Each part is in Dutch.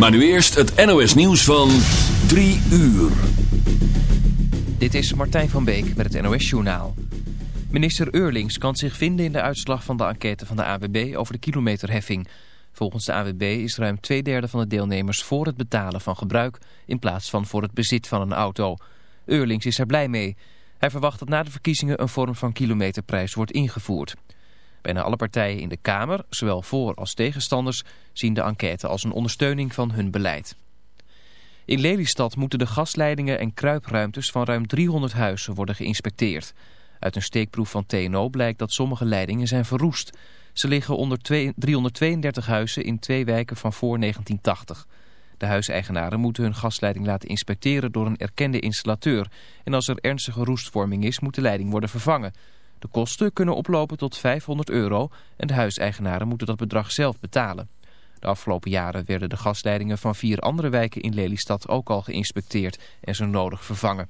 Maar nu eerst het NOS nieuws van 3 uur. Dit is Martijn van Beek met het NOS Journaal. Minister Eurlings kan zich vinden in de uitslag van de enquête van de AWB over de kilometerheffing. Volgens de AWB is ruim twee derde van de deelnemers voor het betalen van gebruik... in plaats van voor het bezit van een auto. Eurlings is er blij mee. Hij verwacht dat na de verkiezingen een vorm van kilometerprijs wordt ingevoerd. Bijna alle partijen in de Kamer, zowel voor als tegenstanders, zien de enquête als een ondersteuning van hun beleid. In Lelystad moeten de gasleidingen en kruipruimtes van ruim 300 huizen worden geïnspecteerd. Uit een steekproef van TNO blijkt dat sommige leidingen zijn verroest. Ze liggen onder 332 huizen in twee wijken van voor 1980. De huiseigenaren moeten hun gasleiding laten inspecteren door een erkende installateur. En als er ernstige roestvorming is, moet de leiding worden vervangen. De kosten kunnen oplopen tot 500 euro en de huiseigenaren moeten dat bedrag zelf betalen. De afgelopen jaren werden de gasleidingen van vier andere wijken in Lelystad ook al geïnspecteerd en zo nodig vervangen.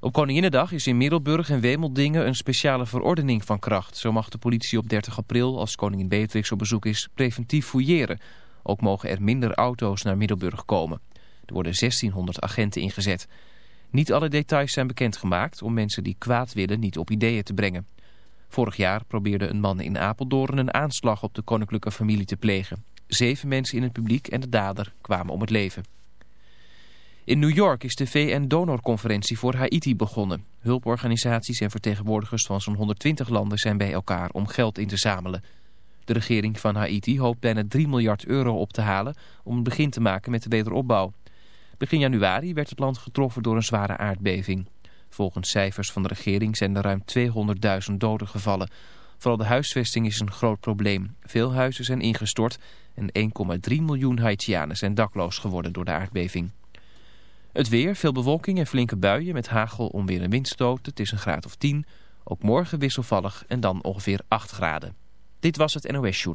Op Koninginnedag is in Middelburg en Wemeldingen een speciale verordening van kracht. Zo mag de politie op 30 april, als koningin Beatrix op bezoek is, preventief fouilleren. Ook mogen er minder auto's naar Middelburg komen. Er worden 1600 agenten ingezet. Niet alle details zijn bekendgemaakt om mensen die kwaad willen niet op ideeën te brengen. Vorig jaar probeerde een man in Apeldoorn een aanslag op de koninklijke familie te plegen. Zeven mensen in het publiek en de dader kwamen om het leven. In New York is de VN-donorconferentie voor Haiti begonnen. Hulporganisaties en vertegenwoordigers van zo'n 120 landen zijn bij elkaar om geld in te zamelen. De regering van Haiti hoopt bijna 3 miljard euro op te halen om een begin te maken met de wederopbouw. Begin januari werd het land getroffen door een zware aardbeving. Volgens cijfers van de regering zijn er ruim 200.000 doden gevallen. Vooral de huisvesting is een groot probleem. Veel huizen zijn ingestort en 1,3 miljoen Haitianen zijn dakloos geworden door de aardbeving. Het weer, veel bewolking en flinke buien met hagel, onweer en windstoten. Het is een graad of 10. Ook morgen wisselvallig en dan ongeveer 8 graden. Dit was het NOS Show.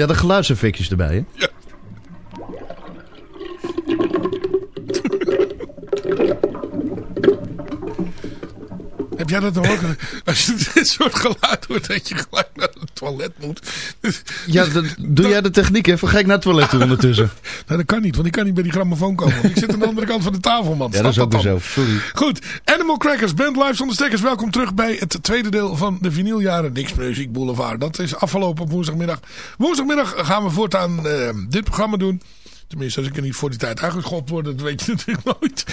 Ja, de geluidseffectjes erbij, hè? Ja. Heb jij dat dan ook? Als je dit soort geluid hoort, dat je gelijk naar het toilet moet. Ja, dat- doe jij de techniek even? Ga ik naar het toilet toe ondertussen? Nou, dat kan niet, want ik kan niet bij die grammofoon komen. Ik zit aan de andere kant van de tafel, man. Ja, dat is ook weer zo. Sorry. Goed, Crackers, Band Live zonder stekkers. Welkom terug bij het tweede deel van de vinyljaren Niks Muziek Boulevard. Dat is afgelopen op woensdagmiddag. Woensdagmiddag gaan we voortaan eh, dit programma doen. Tenminste, als ik er niet voor die tijd uitgeschopt word, dat weet je natuurlijk nooit.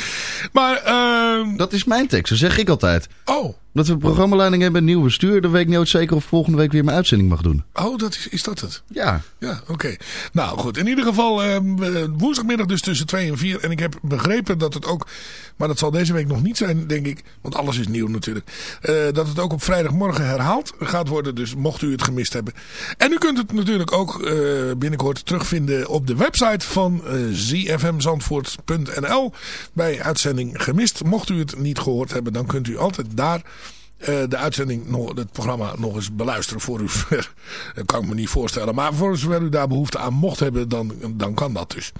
Maar, ehm Dat is mijn tekst, dat zeg ik altijd. oh, Omdat we programmaleiding hebben, nieuw bestuur. Dan weet ik nooit zeker of volgende week weer mijn uitzending mag doen. oh dat is, is dat het? Ja, Ja, oké. Nou goed, in ieder geval ehm, eh, woensdagmiddag dus tussen 2 en 4. En ik heb begrepen dat het ook, maar dat zal deze week nog niet zijn denk ik. Want alles is nieuw natuurlijk. eh, dat het ook op vrijdagmorgen herhaald gaat worden. Dus mocht u het gemist hebben. En u kunt het natuurlijk ook eh, binnenkort terugvinden op de website van eh zfmzandvoort.nl. Bij uitzending gemist. Mocht u het niet gehoord hebben, dan kunt u altijd daar... eh, de uitzending, het programma nog eens beluisteren voor u. dat kan ik me niet voorstellen. Maar voor zover u daar behoefte aan mocht hebben, dan, dan kan dat dus.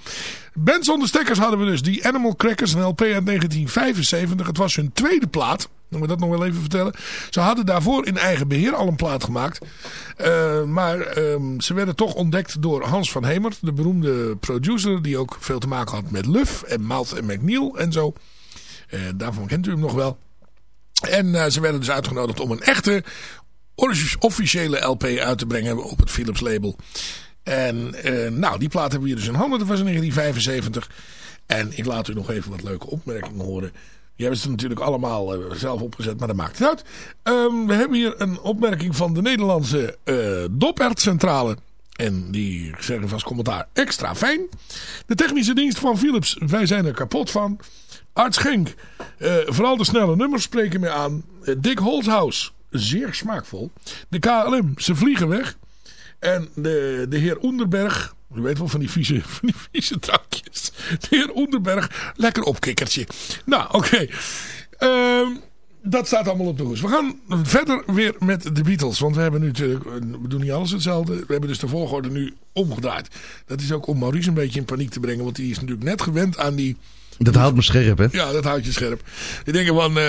Band zonder stekkers hadden we dus. Die Animal Crackers, een LP uit 1975. Het was hun tweede plaat. Dan moet dat nog wel even vertellen. Ze hadden daarvoor in eigen beheer al een plaat gemaakt. Eh, maar ehm, ze werden toch ontdekt door Hans van Hemert. De beroemde producer die ook veel te maken had met Luff en Mouth en McNeil en zo. Eh, daarvan kent u hem nog wel. En eh, ze werden dus uitgenodigd om een echte officiële LP uit te brengen op het Philips label. En eh, nou, die plaat hebben we hier dus in handen. Dat was in 1975. En ik laat u nog even wat leuke opmerkingen horen. Die hebben ze natuurlijk allemaal eh, zelf opgezet, maar dat maakt niet uit. Ehm, we hebben hier een opmerking van de Nederlandse eh Dopertcentrale. En die zeggen vast commentaar extra fijn. De technische dienst van Philips, wij zijn er kapot van. Art Schenk, eh, vooral de snelle nummers spreken me aan. Eh, Dick Holthaus, zeer smaakvol. De KLM, ze vliegen weg. En de, de heer Onderberg, u weet wel van die vieze, van die vieze drankjes. De heer Onderberg, lekker opkikkertje. Nou, oké. Ehm, dat staat allemaal op de hoes. We gaan verder weer met de Beatles. Want we hebben nu natuurlijk, we doen niet alles hetzelfde. We hebben dus de volgorde nu omgedraaid. Dat is ook om Maurice een beetje in paniek te brengen. Want die is natuurlijk net gewend aan die... Dat houdt me scherp, hè? Ja, dat houdt je scherp. Die denken van, eh,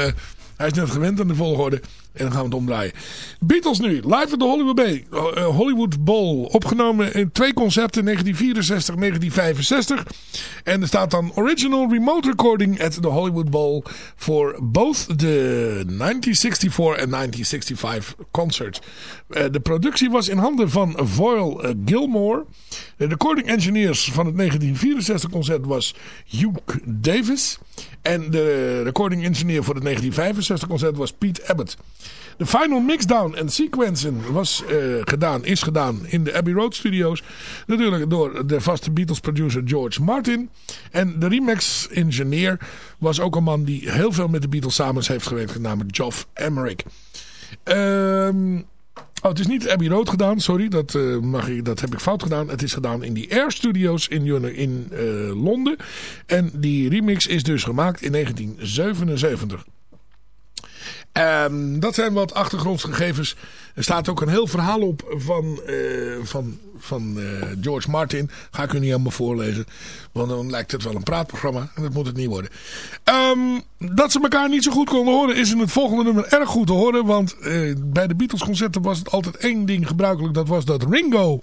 hij is net gewend aan de volgorde. En dan gaan we het omdraaien. Beatles nu, live at the Hollywood, Bay, eh, Hollywood Bowl. Opgenomen in twee concerten, 1964 1965. En er staat dan original remote recording at the Hollywood Bowl. For both the 1964 en 1965 concert. Eh, de productie was in handen van Voyle eh, Gilmore. De recording engineers van het 1964 concert was Hugh Davis. En de recording engineer voor het 1965 concert was Pete Abbott. De final mixdown en sequencen was, eh, gedaan, is gedaan in de Abbey Road Studios. Natuurlijk door de vaste Beatles producer George Martin. En de remix engineer was ook een man die heel veel met de Beatles samen heeft gewerkt. Namelijk Geoff Emerick. Ehm... Oh, het is niet Abbey Road gedaan, sorry, dat, eh, mag ik, dat heb ik fout gedaan. Het is gedaan in die Air Studios in, in eh, Londen. En die remix is dus gemaakt in 1977. Ehm, dat zijn wat achtergrondsgegevens. Er staat ook een heel verhaal op van, eh, van, van eh, George Martin. Ga ik u niet helemaal voorlezen. Want dan lijkt het wel een praatprogramma. En dat moet het niet worden. Ehm, dat ze elkaar niet zo goed konden horen is in het volgende nummer erg goed te horen. Want eh, bij de Beatles concerten was het altijd één ding gebruikelijk. Dat was dat Ringo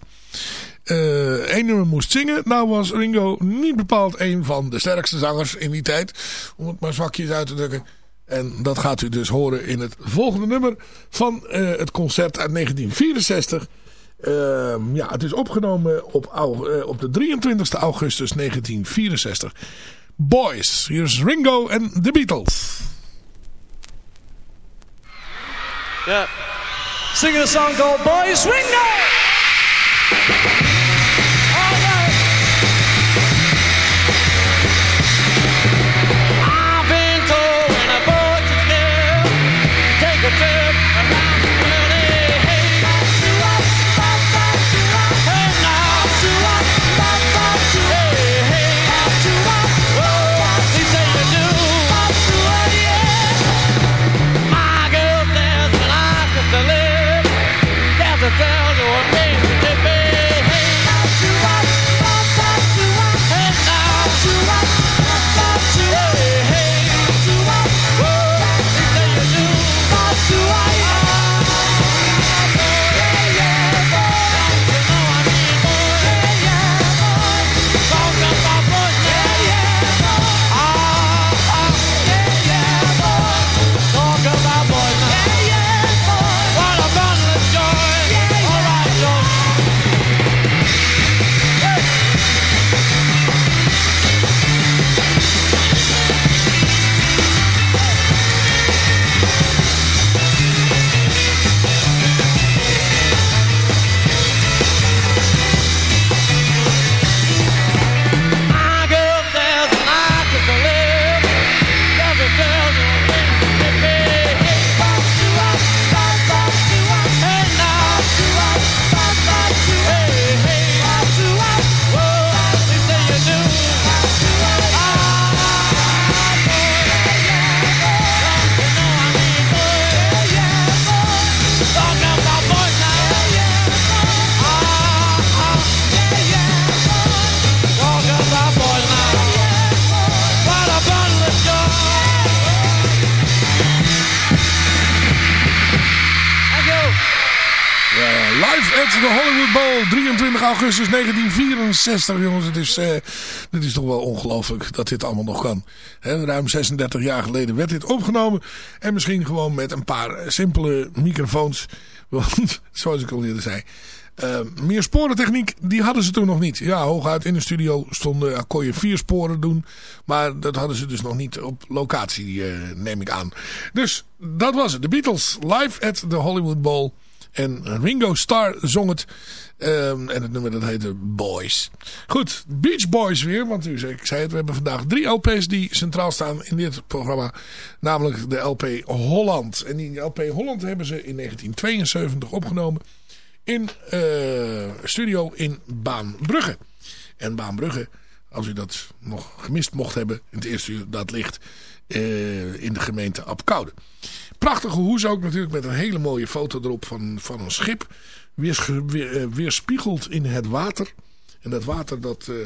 eh één nummer moest zingen. Nou was Ringo niet bepaald een van de sterkste zangers in die tijd. Om het maar zwakjes uit te drukken. En dat gaat u dus horen in het volgende nummer van eh, het concert uit 1964. Ehm, ja, het is opgenomen op, eh, op de 23 augustus 1964. Boys, hier is Ringo en The Beatles. Yeah. Singing a song called Boys Ringo! Augustus 1964. Jongens, het is, eh, dit is toch wel ongelooflijk dat dit allemaal nog kan. Ruim 36 jaar geleden werd dit opgenomen. En misschien gewoon met een paar simpele microfoons. Want, zoals ik al eerder zei... eh, meer sporentechniek, die hadden ze toen nog niet. Ja, hooguit in de studio stonden, kon je vier sporen doen. Maar dat hadden ze dus nog niet op locatie, eh, neem ik aan. Dus dat was het. De Beatles live at the Hollywood Bowl. En Ringo Starr zong het. Ehm, en het nummer dat heette Boys. Goed, Beach Boys weer. Want u zei, ik zei het, we hebben vandaag drie LP's die centraal staan in dit programma. Namelijk de LP Holland. En die LP Holland hebben ze in 1972 opgenomen. In eh, studio in Baanbrugge. En Baanbrugge, als u dat nog gemist mocht hebben in het eerste uur, dat ligt eh, in de gemeente Apkoude. Prachtige hoes ook natuurlijk met een hele mooie foto erop van, van een schip. Weer, eh, weerspiegeld in het water. En dat water dat, eh,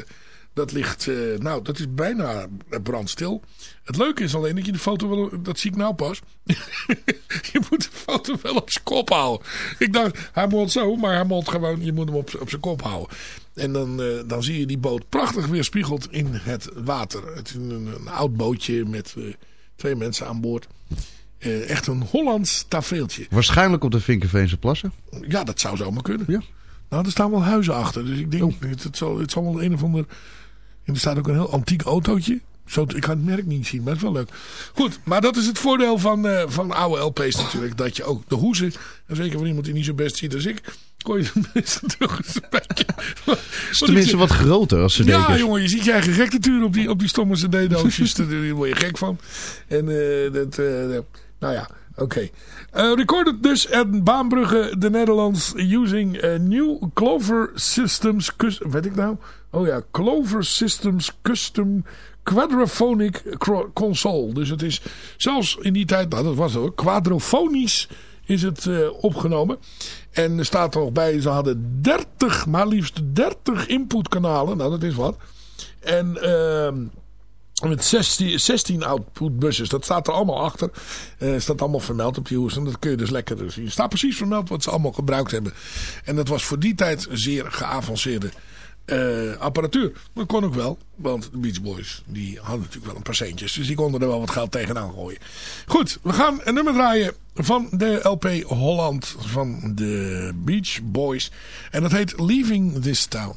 dat ligt, eh, nou dat is bijna brandstil. Het leuke is alleen dat je de foto wel, dat zie ik nou pas. je moet de foto wel op zijn kop houden. Ik dacht, hij moet zo, maar hij moet gewoon, je moet hem op, op zijn kop houden. En dan, dan zie je die boot prachtig weerspiegeld in het water. Het is een, een oud bootje met twee mensen aan boord. Eh, echt een Hollands tafereeltje. Waarschijnlijk op de Vinkenveense plassen. Ja, dat zou zomaar kunnen. Ja. Nou, er staan wel huizen achter. Dus ik denk, het, het, zal, het zal wel een of ander... En er staat ook een heel antiek autootje. Zo, ik kan het merk niet zien, maar het is wel leuk. Goed, maar dat is het voordeel van, eh, van oude LP's natuurlijk. Dat je ook de hoezen, en zeker voor iemand die niet zo best ziet als ik... kon je tenminste terug een beetje... Tenminste wat groter als ze Ja, denken. jongen, je ziet je eigen gektetuur op die, op die stomme cd-doosjes. Daar word je gek van. En eh, dat, nou ja, oké. Eh, recorded dus at Baanbrugge, the Netherlands, using a new Clover Systems, weet ik nou? Oh ja, Clover Systems Custom Quadraphonic cro- Console. Dus het is zelfs in die tijd, nou dat was het quadrofonisch is het eh, opgenomen. En er staat er nog bij, ze hadden 30, maar liefst 30 inputkanalen. Nou, dat is wat. En ehm met 16, 16 outputbussen. Dat staat er allemaal achter. Eh staat allemaal vermeld op die hoes. En dat kun je dus lekker zien. Er staat precies vermeld wat ze allemaal gebruikt hebben. En dat was voor die tijd zeer geavanceerde eh, apparatuur. Dat kon ook wel. Want de Beach Boys die hadden natuurlijk wel een paar centjes. Dus die konden er wel wat geld tegenaan gooien. Goed, we gaan een nummer draaien van de LP Holland van de Beach Boys. En dat heet Leaving This Town.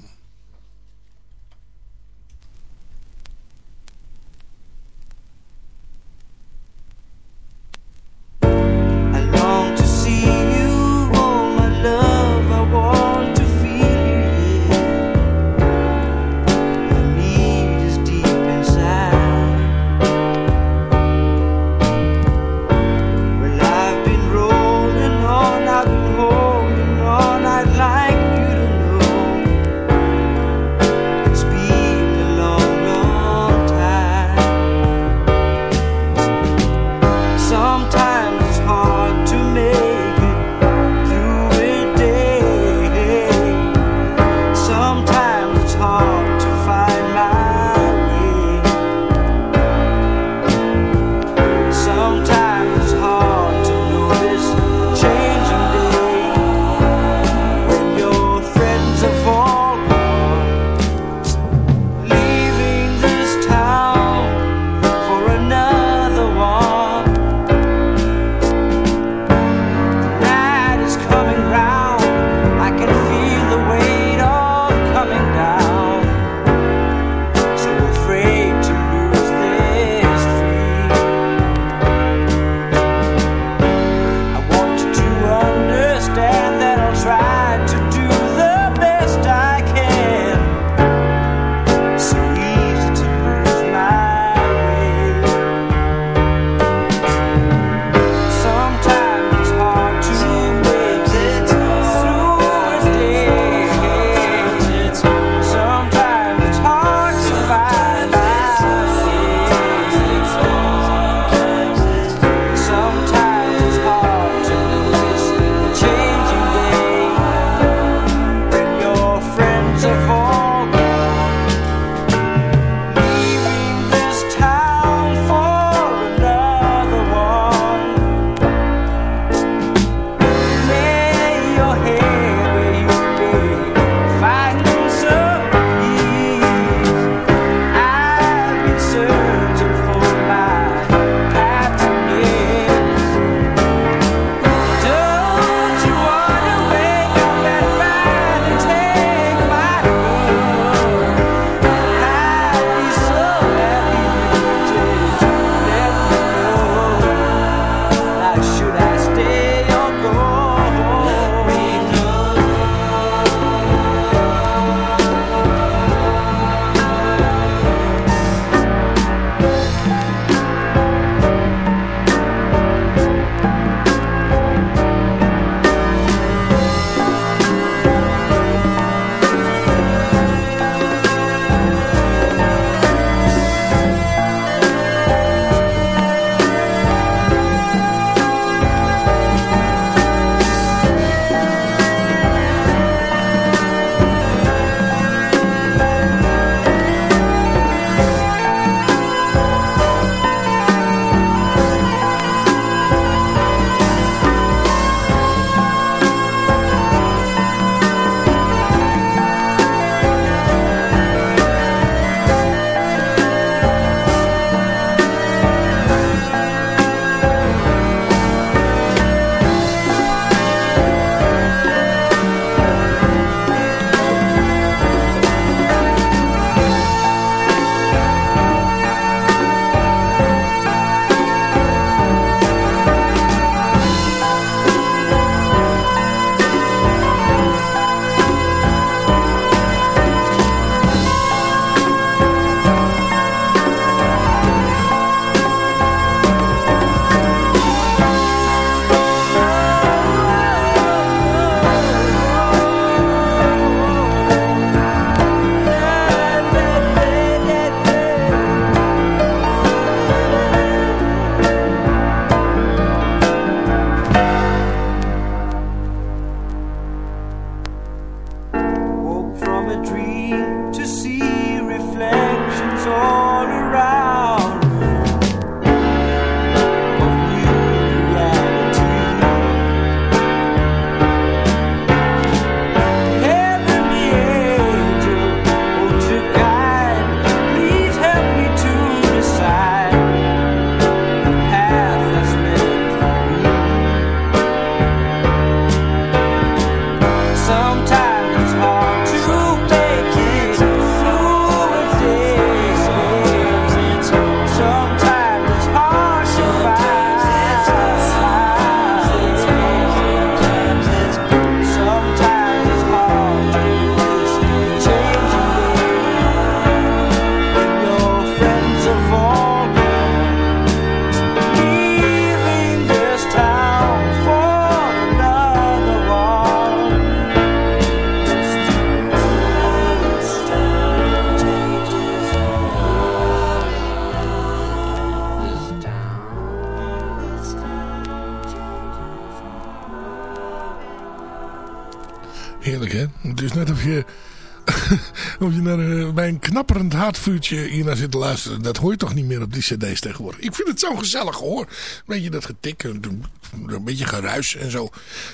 Knapperend haardvuurtje hier naar zit te luisteren. Dat hoor je toch niet meer op die cd's tegenwoordig. Ik vind het zo gezellig hoor. Een beetje dat getik, een, een beetje geruis en zo.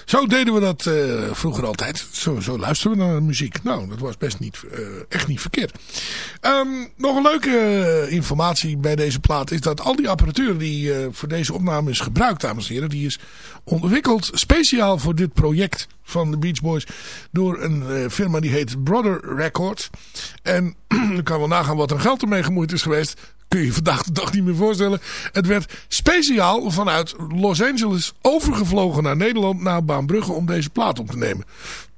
Zo deden we dat eh, vroeger altijd. Zo, zo luisterden we naar muziek. Nou, dat was best niet, eh, echt niet verkeerd. Ehm, nog een leuke eh, informatie bij deze plaat is dat al die apparatuur die eh, voor deze opname is gebruikt, dames en heren, die is ontwikkeld speciaal voor dit project van de Beach Boys door een eh, firma die heet Brother Records. En dan kan wel nagaan wat er geld ermee gemoeid is geweest. Kun je je vandaag de dag niet meer voorstellen. Het werd speciaal vanuit Los Angeles overgevlogen naar Nederland, naar Baanbrugge, om deze plaat op te nemen.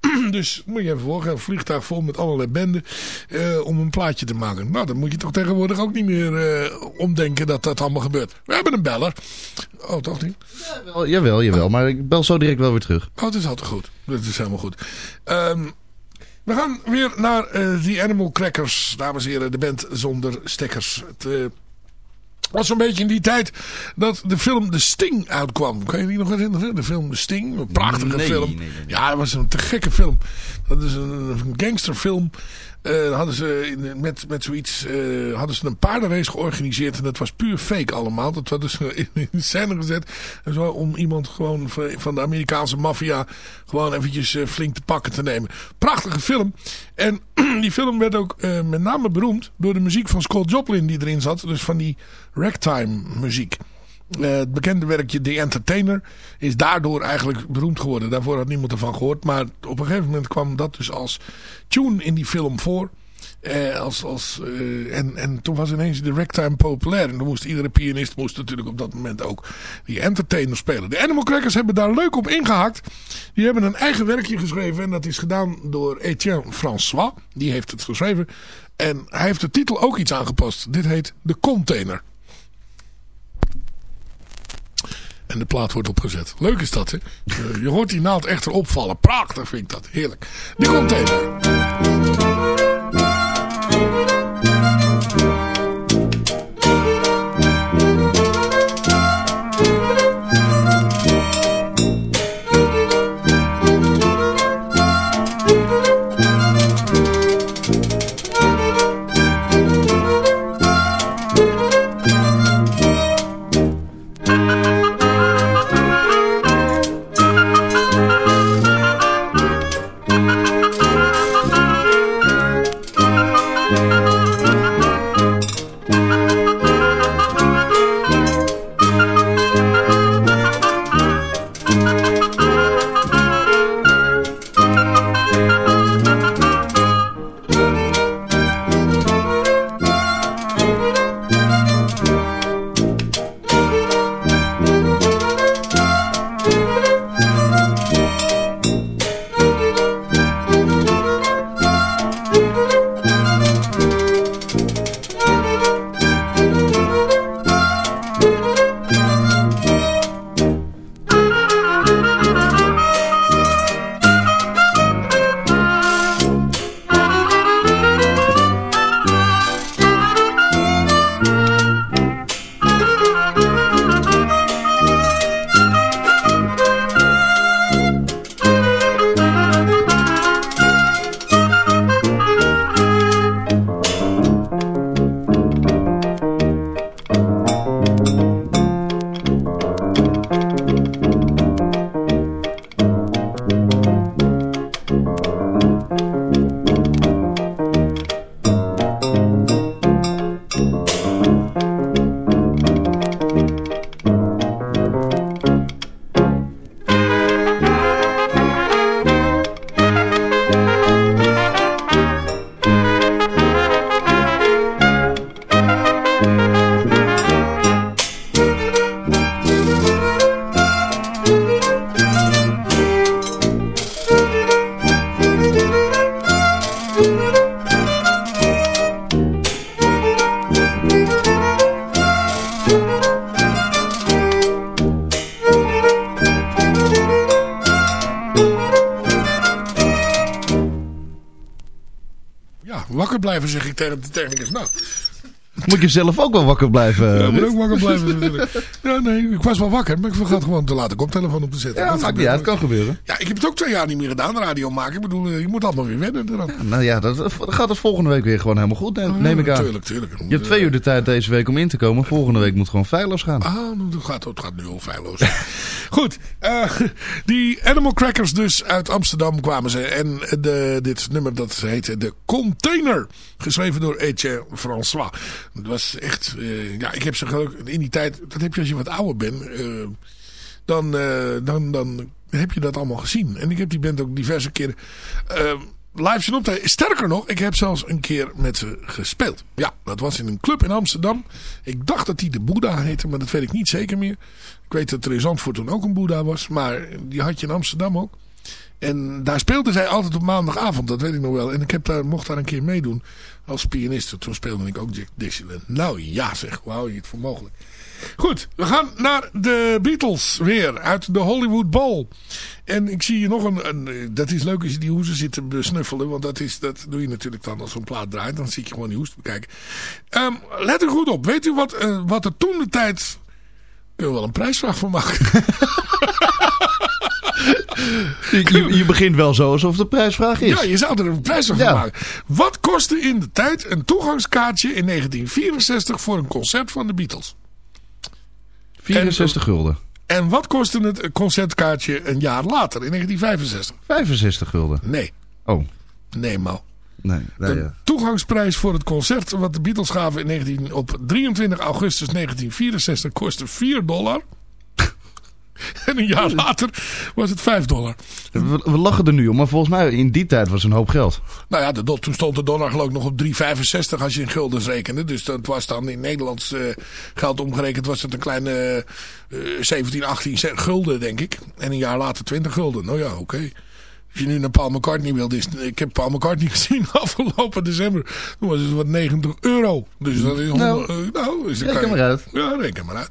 dus moet je even voorgaan, een vliegtuig vol met allerlei benden eh, om een plaatje te maken. Nou, dan moet je toch tegenwoordig ook niet meer eh, omdenken dat dat allemaal gebeurt. We hebben een beller. Oh, toch niet? Jawel, jawel, jawel, maar ik bel zo direct wel weer terug. Oh, het is altijd goed. Dat is helemaal goed. Ehm, we gaan weer naar eh The Animal Crackers, dames en heren. De band zonder stekkers. Het eh, was zo'n beetje in die tijd dat de film The Sting uitkwam. Kan je die nog herinneren? De film The Sting, een prachtige Nee, film. nee, nee, nee. Ja, dat was een te gekke film. Dat is een, een gangsterfilm. Eh, hadden ze met, met zoiets eh, hadden ze een paardenrace georganiseerd en dat was puur fake allemaal. Dat was dus in, in scène gezet en zo, om iemand gewoon van de Amerikaanse maffia gewoon eventjes eh, flink te pakken te nemen. Prachtige film. En die film werd ook met name beroemd door de muziek van Scott Joplin die erin zat. Dus van die ragtime muziek. Eh, het bekende werkje The Entertainer is daardoor eigenlijk beroemd geworden. Daarvoor had niemand ervan gehoord. Maar op een gegeven moment kwam dat dus als tune in die film voor. Eh, als, als, eh, en, en toen was ineens de ragtime populair. En dan moest iedere pianist moest natuurlijk op dat moment ook die entertainer spelen. De Animal Crackers hebben daar leuk op ingehakt. Die hebben een eigen werkje geschreven. En dat is gedaan door Etienne François. Die heeft het geschreven. En hij heeft de titel ook iets aangepast. Dit heet De Container. En de plaat wordt opgezet. Leuk is dat, hè? Eh, je hoort die naald echt erop vallen. Prachtig vind ik dat. Heerlijk. De container. Ja, wakker blijven zeg ik tegen de technicus. Nou, Moet je zelf ook wel wakker blijven. Ja, moet ook wakker blijven natuurlijk. Ja, nee, ik was wel wakker, maar ik vergat gewoon te laten koptelefoon op te zetten. Ja, Dat maakt niet gebeurt uit. Kan gebeuren. Ja, ik heb het ook twee jaar niet meer gedaan, radio maken. Ik bedoel, eh, je moet allemaal weer wennen. Nou ja, dat, dat gaat het volgende week weer gewoon helemaal goed, neem, neem ik aan. Tuurlijk, tuurlijk. Je hebt twee uur de tijd deze week om in te komen. Volgende week moet gewoon feilloos gaan. Ah, nou, dat gaat, dat gaat nu al feilloos. Goed, eh, die Animal Crackers dus uit Amsterdam kwamen ze. En de, dit nummer dat heette De Container. Geschreven door Etienne François. Het was echt, eh, ja, ik heb ze gelukkig in die tijd, dat heb je als je wat ouder bent. eh, dan, eh, dan, dan heb je dat allemaal gezien. En ik heb die band ook diverse keren live zien optreden. Sterker nog, ik heb zelfs een keer met ze gespeeld. Ja, dat was in een club in Amsterdam. Ik dacht dat die de Boeddha heette, maar dat weet ik niet zeker meer. Ik weet dat er in Zandvoort toen ook een Boeddha was. Maar die had je in Amsterdam ook. En daar speelde zij altijd op maandagavond, dat weet ik nog wel. En ik heb daar, mocht daar een keer meedoen als pianiste. Toen speelde ik ook Dixieland. Nou ja zeg, hou je het voor mogelijk? Goed, we gaan naar de Beatles weer uit de Hollywood Bowl. En ik zie hier nog een, een dat is leuk als je die hoezen zit te besnuffelen. Want dat, is, dat doe je natuurlijk dan als zo'n plaat draait. Dan zit je gewoon die hoes te bekijken. Ehm, let er goed op. Weet u wat, eh, wat er toen de tijd... Kunnen we wel een prijsvraag van maken. Je, je, begint wel zo alsof de prijsvraag is. Ja, je zou er een prijsvraag Ja. van maken. Wat kostte in de tijd een toegangskaartje in 1964 voor een concert van de Beatles? 64 gulden. En wat kostte het concertkaartje een jaar later, in 1965? 65 gulden. Nee, Oh, nee Mo. nee. nou De ja. toegangsprijs voor het concert wat de Beatles gaven in 19, op 23 augustus 1964 kostte 4 dollar. en een jaar later was het 5 dollar. we, we lachen er nu om, maar volgens mij in die tijd was een hoop geld. Nou ja, de, toen stond de dollar geloof ik nog op 3,65 als je in guldens rekende. Dus dat was dan in Nederlands eh, geld omgerekend was het een kleine eh, 17, 18 cent gulden denk ik. En een jaar later 20 gulden. Nou ja, oké. Als je nu naar Paul McCartney is, ik heb Paul McCartney gezien afgelopen december. Toen was het wat 90 euro. Dus dat is 100, Nou, eh, nou dus reken maar uit. Ja, reken maar uit.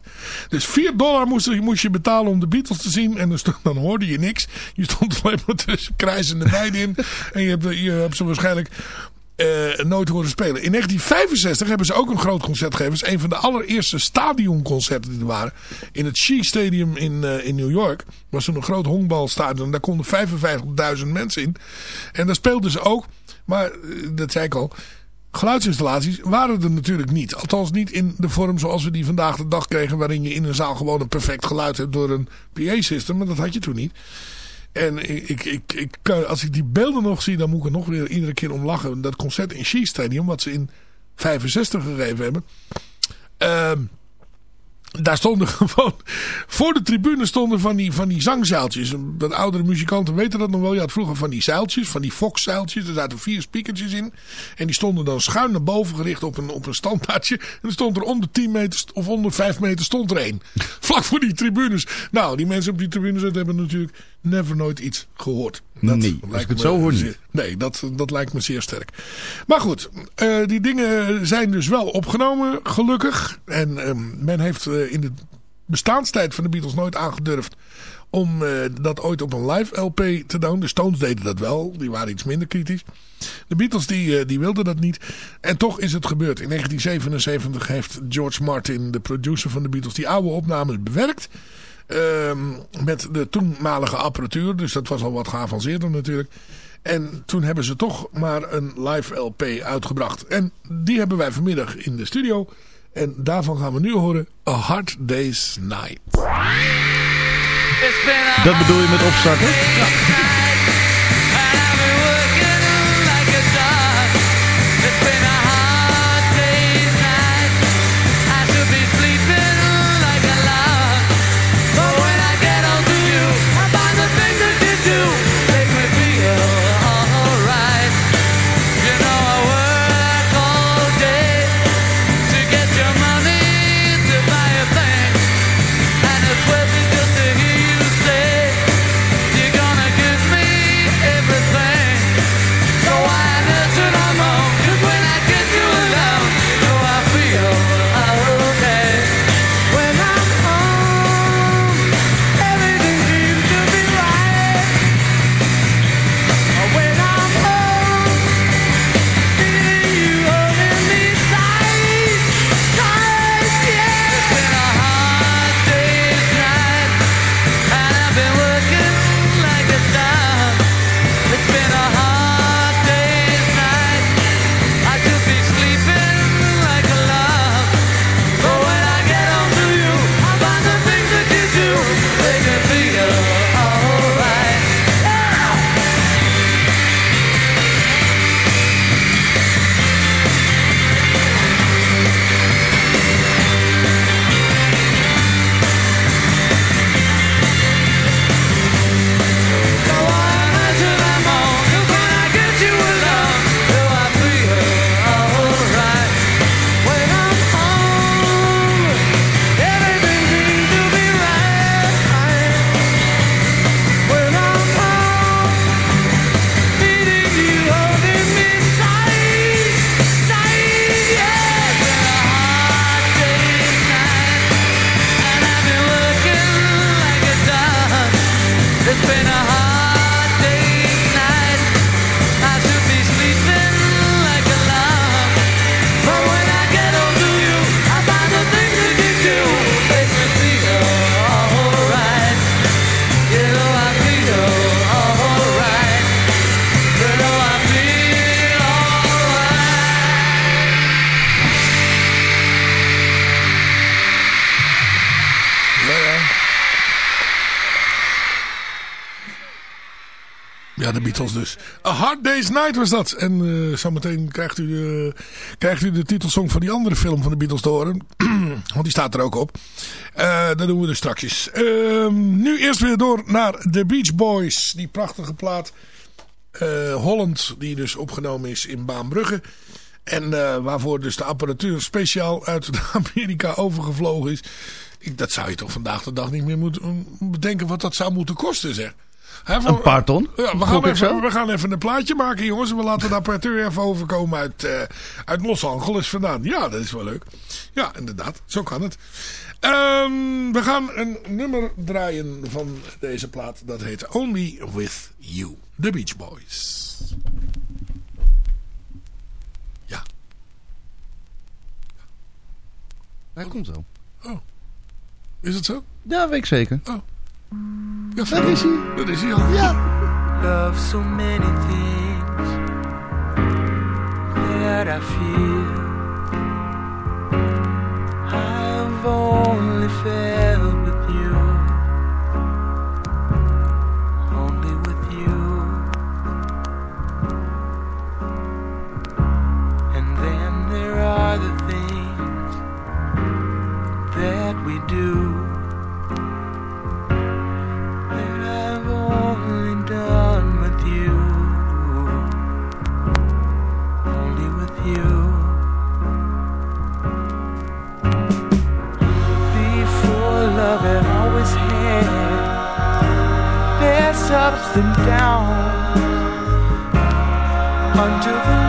Dus 4 dollar moest, je- moest je betalen om de Beatles te zien. En dan, stond, dan hoorde je niks. Je stond alleen maar tussen krijzende meiden in. En je hebt, je hebt ze waarschijnlijk eh, nooit horen spelen. In 1965 hebben ze ook een groot concert gegeven. Het is een van de allereerste stadionconcerten die er waren. In het Shea Stadium in, eh, in New York. was toen een groot honkbalstadion. Daar konden 55.000 mensen in. En daar speelden ze ook. Maar, eh, dat zei ik al... Geluidsinstallaties waren er natuurlijk niet. Althans niet in de vorm zoals we die vandaag de dag kregen. Waarin je in een zaal gewoon een perfect geluid hebt door een PA-system. Maar dat had je toen niet. En ik, ik, ik, als ik die beelden nog zie, dan moet ik er nog weer iedere keer om lachen. Dat concert in Shea Stadium, wat ze in 65 gegeven hebben. Ehm, daar stonden gewoon, voor de tribune stonden van die, van die zangzeiltjes. Wat oudere muzikanten weten dat nog wel. Je had vroeger van die zeiltjes, van die Fox-zeiltjes. Er zaten vier speakertjes in. En die stonden dan schuin naar boven gericht op een, op een standaardje. En er stond er om de 10 meter of om de 5 meter stond er één. Vlak voor die tribunes. Nou, die mensen op die tribunes hebben natuurlijk never nooit iets gehoord. Nee, als lijkt ik het me zo hoor niet. Nee, dat, dat lijkt me zeer sterk. Maar goed, eh, die dingen zijn dus wel opgenomen, gelukkig. En ehm, men heeft eh, in de bestaanstijd van de Beatles nooit aangedurfd om eh, dat ooit op een live LP te doen. De Stones deden dat wel, die waren iets minder kritisch. De Beatles die, eh, die wilden dat niet. En toch is het gebeurd. In 1977 heeft George Martin, de producer van de Beatles, die oude opnames bewerkt. Ehm, met de toenmalige apparatuur. Dus dat was al wat geavanceerder natuurlijk. En toen hebben ze toch maar een live LP uitgebracht. En die hebben wij vanmiddag in de studio. En daarvan gaan we nu horen A Hard Day's Night. Dat bedoel je met opstarten? And Night was dat. En eh, zometeen krijgt u, de, krijgt u de titelsong van die andere film van de Beatles te horen. Want die staat er ook op. Eh, dat doen we dus straks. Ehm, nu eerst weer door naar The Beach Boys. Die prachtige plaat. eh, Holland, die dus opgenomen is in Baanbrugge. En waarvoor dus de apparatuur speciaal uit Amerika overgevlogen is. Ik, dat zou je toch vandaag de dag niet meer moeten bedenken wat dat zou moeten kosten zeg. Voor- Een paar ton? ja, we, gaan even, we gaan even een plaatje maken, jongens. En we laten de apparatuur even overkomen uit, eh, uit Los Angeles vandaan. Ja, dat is wel leuk. Ja, inderdaad. Zo kan het. Ehm, we gaan een nummer draaien van deze plaat. Dat heet Only With You. The Beach Boys. Ja. Hij komt zo. Is het zo? Ja, weet ik zeker. Ja, Daar is hij. Dat is hij al. Ja. love so many things that I feel. I've only felt ups until the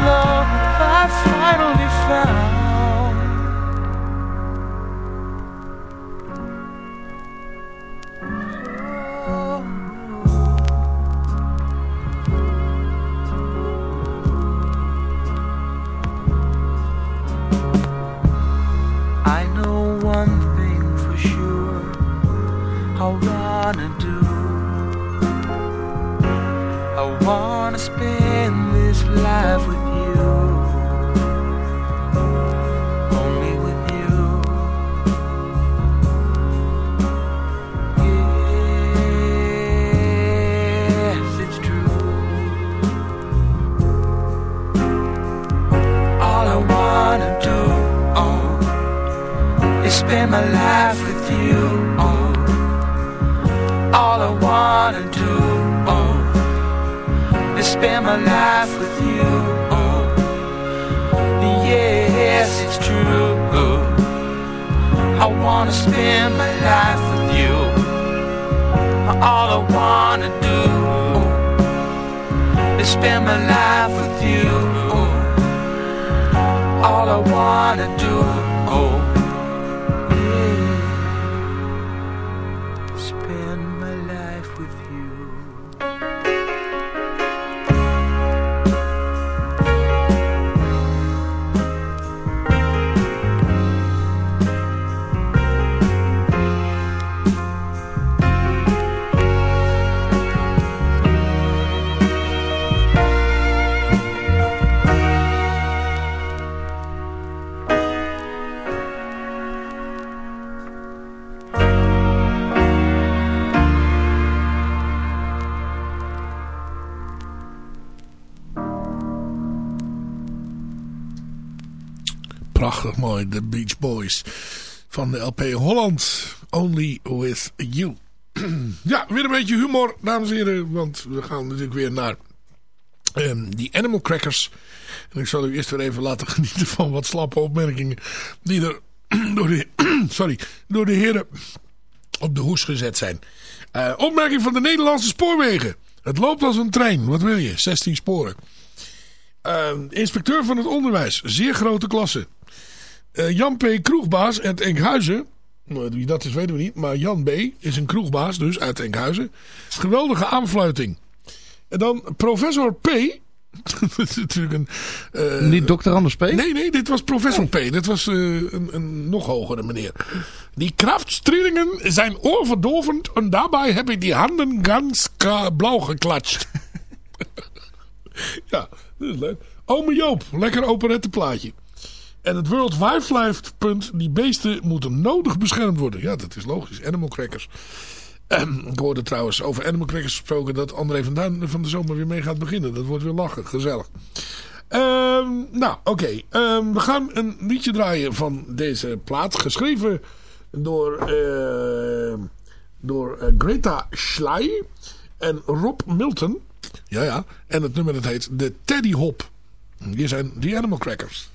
spend my life with you, oh. All I wanna do, oh, is spend my life with you, oh. Yes, it's true. I wanna spend my life with you. All I wanna do is spend my life with you. All I wanna do, oh, The Beach Boys. Van de LP Holland. Only With You. ja, weer een beetje humor, dames en heren. Want we gaan natuurlijk weer naar ehm, die Animal Crackers. En ik zal u eerst weer even laten genieten van wat slappe opmerkingen. Die er door de, sorry, door de heren op de hoes gezet zijn. Eh, opmerking van de Nederlandse spoorwegen. Het loopt als een trein. Wat wil je? 16 sporen. Eh, inspecteur van het onderwijs. Zeer grote klasse. Eh, Jan P. Kroegbaas uit Enkhuizen. Nou, Wie dat is weten we niet. Maar Jan B. is een kroegbaas dus uit Enkhuizen. Geweldige aanfluiting. En dan professor P. dat is natuurlijk een... eh, Niet dokter Anders P? Nee, nee, dit was professor P. Dit was eh, een, een nog hogere meneer. Die krachtstrillingen zijn oorverdovend en daarbij heb ik die handen ganz blauw geklatscht. ja, dat is leuk. Ome Joop, lekker operette plaatje. En het World Wildlife punt, die beesten moeten nodig beschermd worden. Ja, dat is logisch. Animal crackers. Ehm, ik hoorde trouwens over Animal Crackers gesproken dat André van Duin van de zomer weer mee gaat beginnen. Dat wordt weer lachen, gezellig. Ehm, nou, oké. Ehm, we gaan een liedje draaien van deze plaat. Geschreven door, door eh, Greta Schley en Rob Milton. Ja, ja. En het nummer dat heet de Teddy Hop. Hier zijn The Animal Crackers.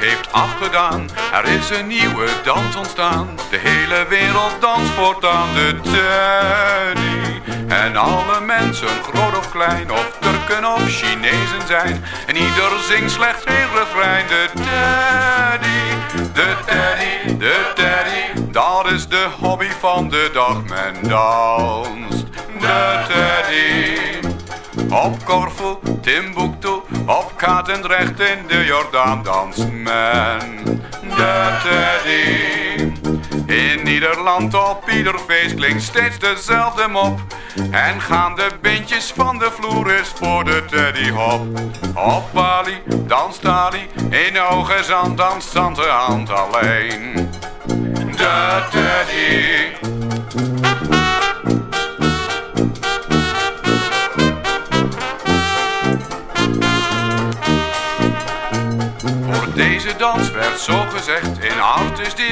Heeft afgedaan, er is een nieuwe dans ontstaan. De hele wereld danst voortaan de Teddy. En alle mensen, groot of klein, of Turken of Chinezen zijn. En ieder zingt slechts één refrein, de Teddy. De Teddy, de Teddy, dat is de hobby van de dag, men danst. De Teddy. Op Corfu, Timbuktu, op Katendrecht in de Jordaan danst men de teddy. In ieder land op ieder feest klinkt steeds dezelfde mop. En gaan de beentjes van de vloer eens voor de teddy hop. Op Bali danst Ali, in hoge zand danst Tante Hand alleen. De teddy. Deze dans werd zo gezegd, in oud is de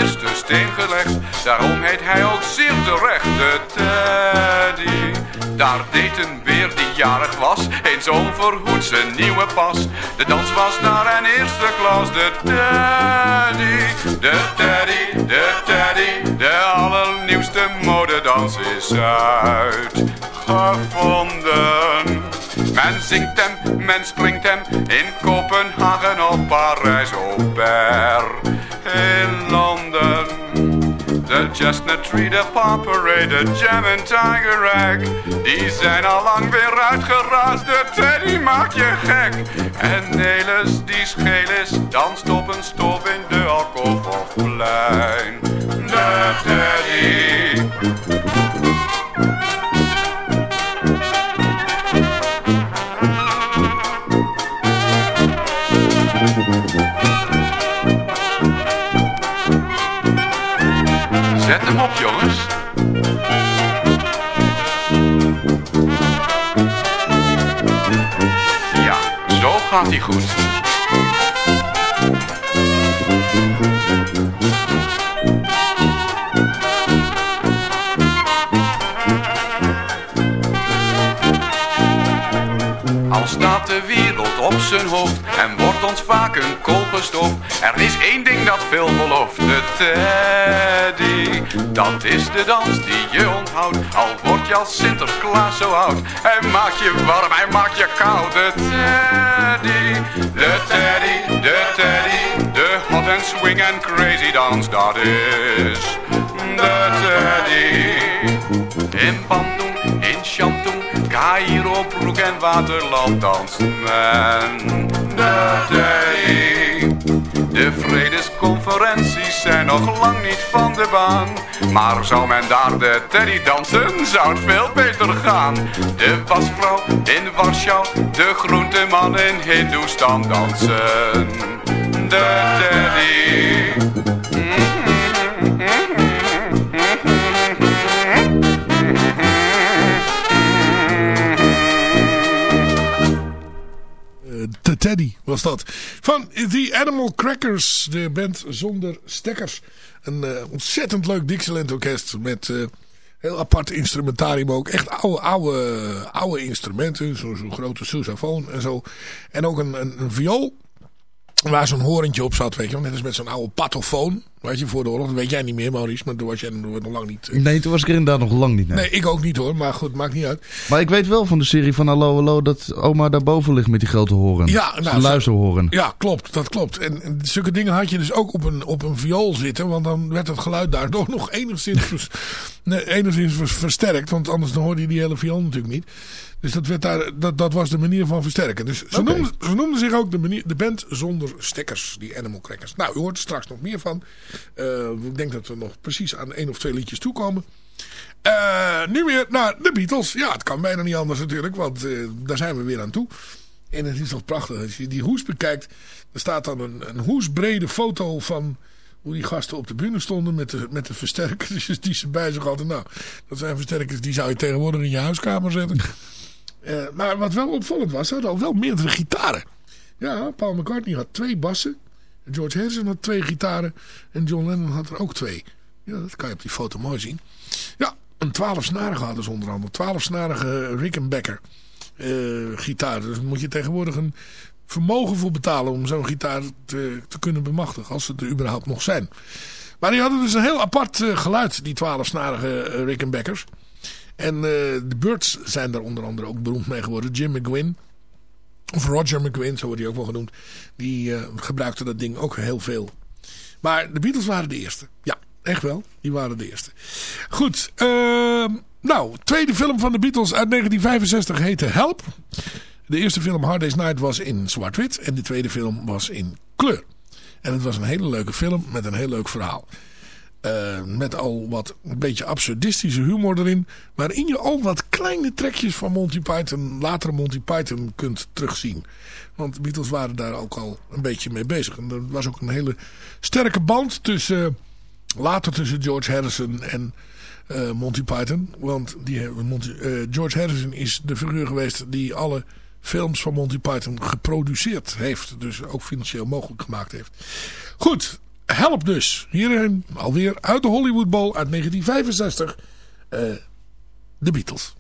Daarom heet hij ook zeer terecht de Teddy. Daar deed een weer die jarig was, eens onverhoed zijn nieuwe pas. De dans was naar een eerste klas, de Teddy. De Teddy, de Teddy, de allernieuwste modedans is uitgevonden. Men zingt hem, men springt hem in Kopenhagen of Parijs op Ber in Londen. De Chestnut Tree, de Parade, de Jam Tiger Rag Die zijn al lang weer uitgeraasd, de Teddy maakt je gek. En Nelis die scheel is, danst op een stof in de Alcoholplein De Teddy Zet hem op, jongens. Ja, zo gaat hij goed. Al staat de wereld op zijn hoofd en wordt ons vaak een kool gestoft. Er is één ding dat veel belooft, de Teddy. Dat is de dans die je onthoudt, al word je als Sinterklaas zo oud. Hij maakt je warm, hij maakt je koud, de Teddy. De Teddy, de Teddy, de hot and swing and crazy dans, dat is de Teddy. In Bandung, in Shantung, Cairo, Broek en Waterland danst men de Teddy. De vredesconferenties zijn nog lang niet van de baan. Maar zou men daar de teddy dansen, zou het veel beter gaan. De wasvrouw in Warschau, de groenteman in Hindoestan dansen. De teddy. Eh, de Teddy was dat. Van The Animal Crackers, de band zonder stekkers. Een eh, ontzettend leuk Dixieland orkest met eh, heel apart instrumentarium ook. Echt oude, oude, oude instrumenten, zo'n zo grote sousaphone en zo. En ook een, een, een viool waar zo'n horentje op zat, weet je wel. Net als met zo'n oude patofoon, weet je, voor de oorlog. Dat weet jij niet meer, Maurice, maar toen was jij nog lang niet... eh, Nee, toen was ik er inderdaad nog lang niet. Nee. Nee, ik ook niet hoor, maar goed, maakt niet uit. Maar ik weet wel van de serie van Hallo Hallo dat oma daarboven ligt met die grote horen. Ja, nou, luisterhoren. Ja, klopt. Dat klopt. En, en zulke dingen had je dus ook op een, op een viool zitten. Want dan werd het geluid daardoor nog enigszins, vers- nee, enigszins vers- versterkt. Want anders dan hoorde je die hele viool natuurlijk niet. Dus dat, werd daar, dat, dat was de manier van versterken. Dus ze, noemden, ze noemden zich ook de, manier, de band zonder stekkers. Die Animal Crackers. Nou, u hoort er straks nog meer van. Eh, ik denk dat we nog precies aan één of twee liedjes toekomen. Eh, nu weer naar de Beatles. Ja, het kan bijna niet anders natuurlijk, want eh, daar zijn we weer aan toe. En het is toch prachtig. Als je die hoes bekijkt, er staat dan een, een hoesbrede foto van hoe die gasten op de bühne stonden met de, met de versterkers die ze bij zich hadden. Nou, dat zijn versterkers die zou je tegenwoordig in je huiskamer zetten. Eh, maar wat wel opvallend was, ze hadden al wel meerdere gitaren. Ja, Paul McCartney had twee bassen. George Harrison had twee gitaren. En John Lennon had er ook twee. Ja, dat kan je op die foto mooi zien. Ja, een twaalfsnarige hadden ze onder andere. Twaalfsnarige Rickenbacker eh gitaar. Dus moet je tegenwoordig een vermogen voor betalen om zo'n gitaar te, te kunnen bemachtigen. Als ze er überhaupt nog zijn. Maar die hadden dus een heel apart eh, geluid, die twaalfsnarige uh, Rickenbackers. En eh, de Birds zijn daar onder andere ook beroemd mee geworden. Jim McGuinn. Of Roger McGuinn, zo wordt hij ook wel genoemd. Die eh, gebruikte dat ding ook heel veel. Maar de Beatles waren de eerste. Ja, echt wel. Die waren de eerste. Goed. ehm, nou, tweede film van de Beatles uit 1965 heette Help. De eerste film Hard Day's Night was in zwart-wit. En de tweede film was in kleur. En het was een hele leuke film met een heel leuk verhaal. Eh, met al wat een beetje absurdistische humor erin. Waarin je al wat kleine trekjes van Monty Python, latere Monty Python kunt terugzien. Want Beatles waren daar ook al een beetje mee bezig. En er was ook een hele sterke band tussen, later tussen George Harrison en eh, Monty Python. Want die, eh, George Harrison is de figuur geweest die alle films van Monty Python geproduceerd heeft. Dus ook financieel mogelijk gemaakt heeft. Goed, help dus. Hierin alweer uit de Hollywood Bowl uit 1965. eh, de Beatles.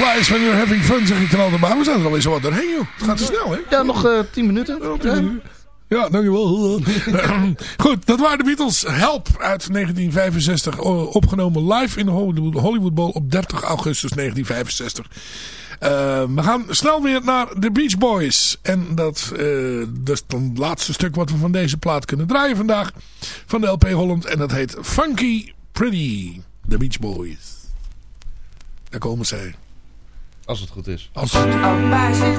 Flies when you're having fun, zeg ik dan altijd. Maar we zijn er alweer zo wat doorheen, joh. Het gaat te snel, hè? Ja, nog eh 10 minuten. Ja, dankjewel. Goed, dat waren de Beatles. Help uit 1965. eh, Opgenomen live in de Hollywood, Bowl op 30 augustus 1965. Eh, we gaan snel weer naar de Beach Boys. En dat, dat is dan het laatste stuk wat we van deze plaat kunnen draaien vandaag. Van de LP Holland. En dat heet Funky Pretty. The Beach Boys. Daar komen zij. Als het goed is. Als het By she's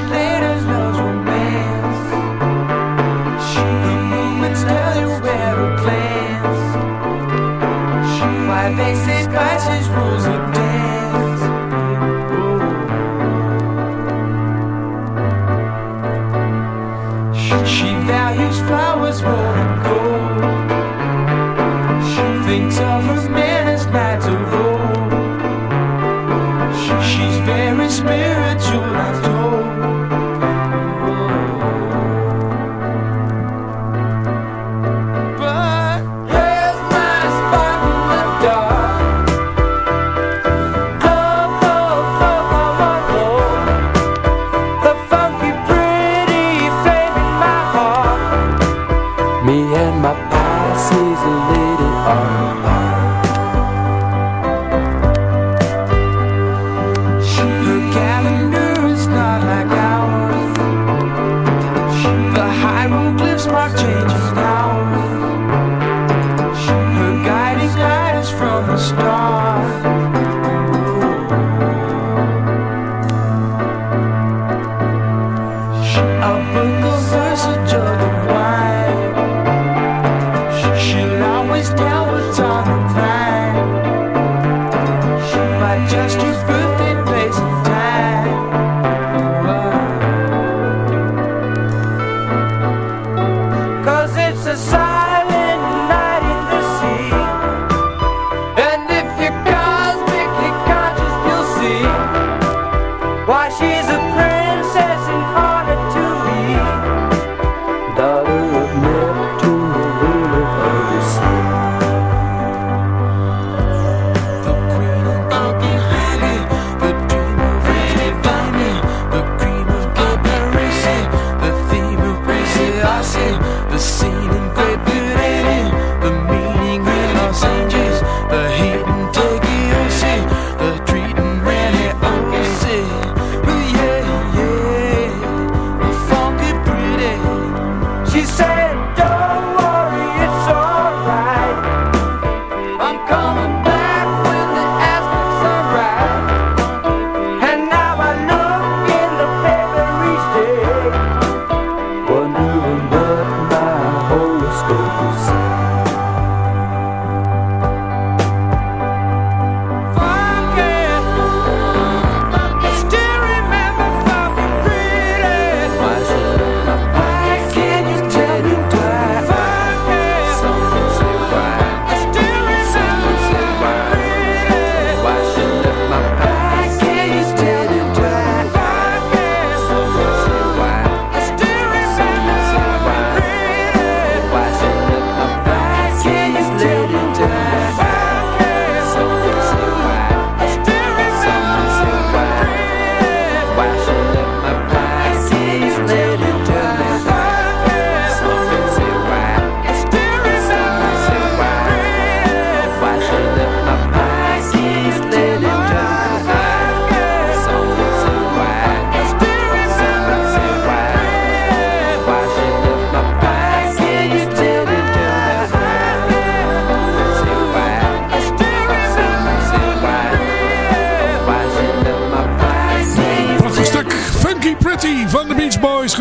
A dead.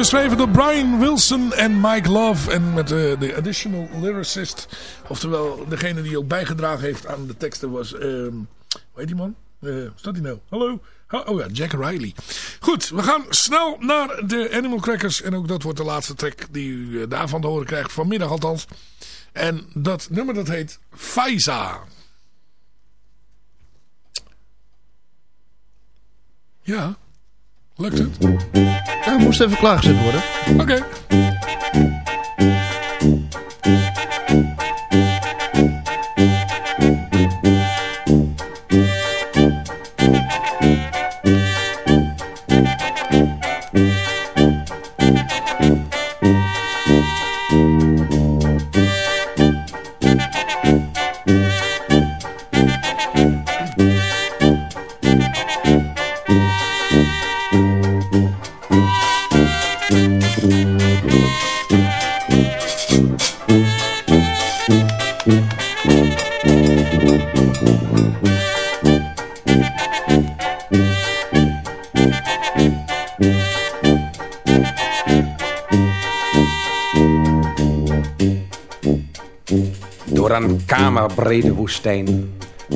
Geschreven door Brian Wilson en Mike Love. En met de, de additional lyricist. Oftewel, degene die ook bijgedragen heeft aan de teksten was... ehm hoe heet die man? Eh staat die nou? Hallo? Ha- Oh ja, Jack Riley. Goed, we gaan snel naar de Animal Crackers. En ook dat wordt de laatste track die u eh, daarvan te horen krijgt. Vanmiddag althans. En dat nummer dat heet Faiza. Ja, lukt het? Ja, moest even klaargezet worden. Oké. Een kamerbrede woestijn,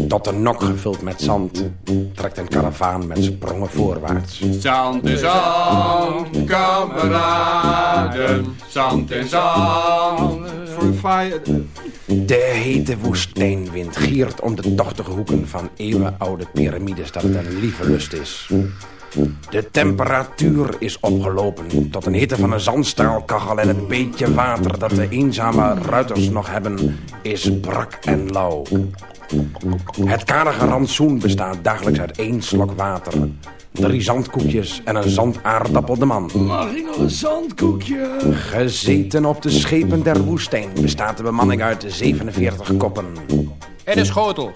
tot een nok gevuld met zand, trekt een karavaan met sprongen voorwaarts. Zand in zand, kameraden. Zand in zand. Voor fire. De hete woestijnwind giert om de tochtige hoeken van eeuwenoude piramides dat het een lieve lust is. De temperatuur is opgelopen tot een hitte van een zandstraalkachel en het beetje water dat de eenzame ruiters nog hebben is brak en lauw. Het karige rantsoen bestaat dagelijks uit één slok water, drie zandkoekjes en een zandaardappel de man. Mag ik nog een zandkoekje? Gezeten op de schepen der woestijn bestaat de bemanning uit 47 koppen. En een schotel.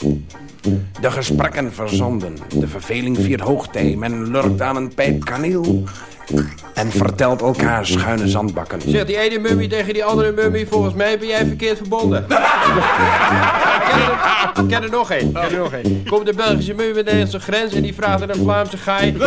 De gesprekken verzonden, de verveling viert hoogtij, men lurkt aan een pijp kaneel en vertelt elkaar schuine zandbakken. Zegt die ene mummie tegen die andere mummie, volgens mij ben jij verkeerd verbonden. ik ken er nog één. Ken er nog één. Komt de Belgische muur met de Nederlandse grens en die vraagt aan een Vlaamse gaai.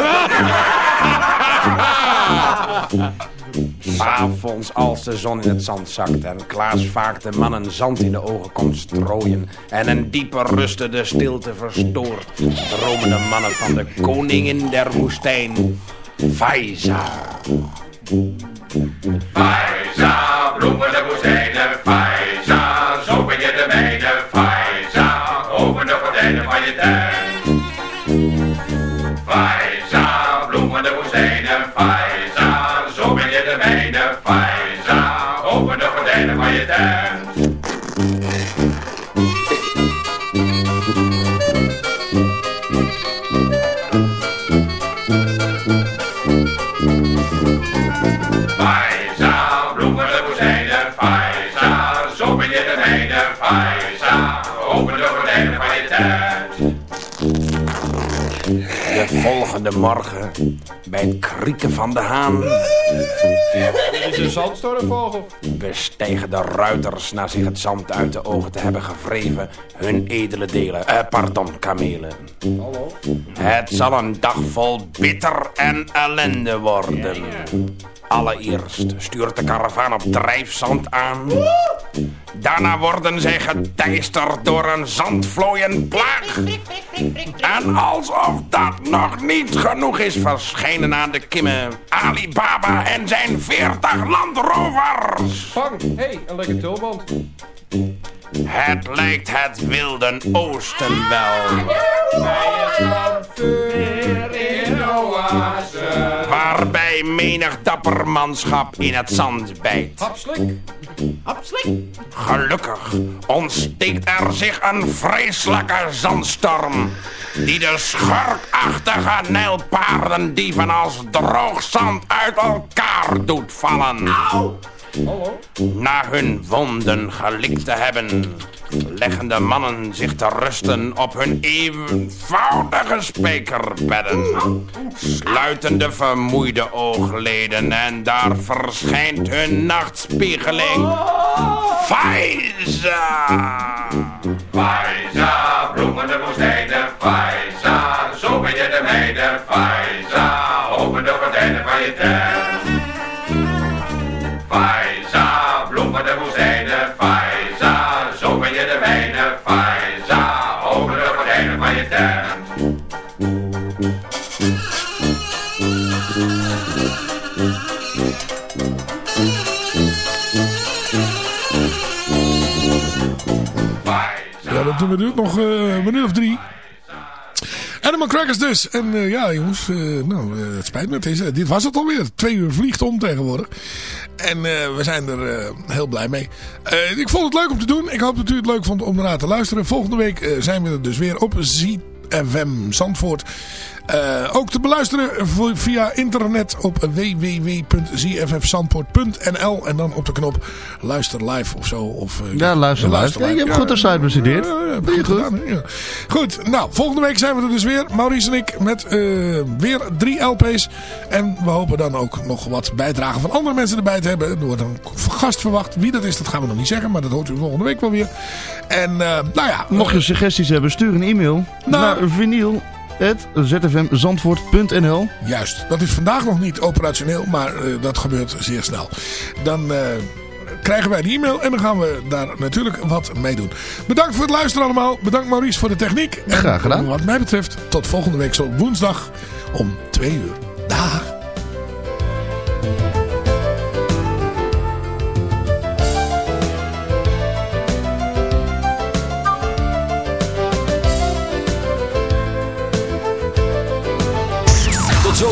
S'avonds als de zon in het zand zakt en Klaas vaak de mannen zand in de ogen komt strooien en een diepe ruste de stilte verstoort, dromen de mannen van de koningin der woestijn, Faiza. Faiza, bloemen de woestijnen, Faiza, volgende morgen, bij het krieken van de haan, Dit is een zandstormvogel. bestijgen de ruiters na zich het zand uit de ogen te hebben gewreven hun edele delen, eh, pardon, kamelen. Hallo? Het zal een dag vol bitter en ellende worden. Allereerst stuurt de karavaan op drijfzand aan. Daarna worden zij geteisterd door een zandvlooienplaag. En alsof dat nog niet genoeg is, verschijnen aan de kimmen Alibaba en zijn veertig landrovers. Vang, hé, hey, een lekker tulband. Het lijkt het wilde oosten wel. Waarbij menig dapper manschap in het zand bijt. Hapslik. Hapslik. Gelukkig ontsteekt er zich een vreselijke zandstorm. Die de schurkachtige nijlpaardendieven als droog zand uit elkaar doet vallen. Na hun wonden gelikt te hebben, leggen de mannen zich te rusten op hun eenvoudige spijkerbedden. Sluiten de vermoeide oogleden en daar verschijnt hun nachtspiegeling. Faiza! Faiza, bloemen de woestijnen, Faiza, zo ben je de mijne, Faiza, open de gordijnen van je tuin. Duurt nog eh, een minuut of drie. Animal Crackers dus. En eh, ja, jongens, eh, nou, het spijt me. Eh, dit was het alweer. Twee uur vliegt om tegenwoordig. En we zijn er heel blij mee. Ik vond het leuk om te doen. Ik hoop dat u het leuk vond om ernaar te luisteren. Volgende week zijn we er dus weer op ZFM Zandvoort. Eh, ook te beluisteren via internet op www.zffzandvoort.nl en dan op de knop luister live of zo. Of, eh, Ja, luister live. Ja, je hebt goed de site bestudeerd. Doe je goed goed. gedaan, nou, volgende week zijn we er dus weer. Maurice en ik met eh, weer drie LP's. En we hopen dan ook nog wat bijdragen van andere mensen erbij te hebben. Er wordt een gast verwacht. Wie dat is, dat gaan we nog niet zeggen. Maar dat hoort u volgende week wel weer. En nou ja. Mocht je suggesties hebben, stuur een e-mail Nou. naar vinyl.zfmzandvoort.nl Juist, dat is vandaag nog niet operationeel, maar eh, dat gebeurt zeer snel. Dan eh, krijgen wij de e-mail en dan gaan we daar natuurlijk wat mee doen. Bedankt voor het luisteren allemaal. Bedankt Maurice voor de techniek. En Graag gedaan. Wat mij betreft, tot volgende week zo woensdag om twee uur. Dag.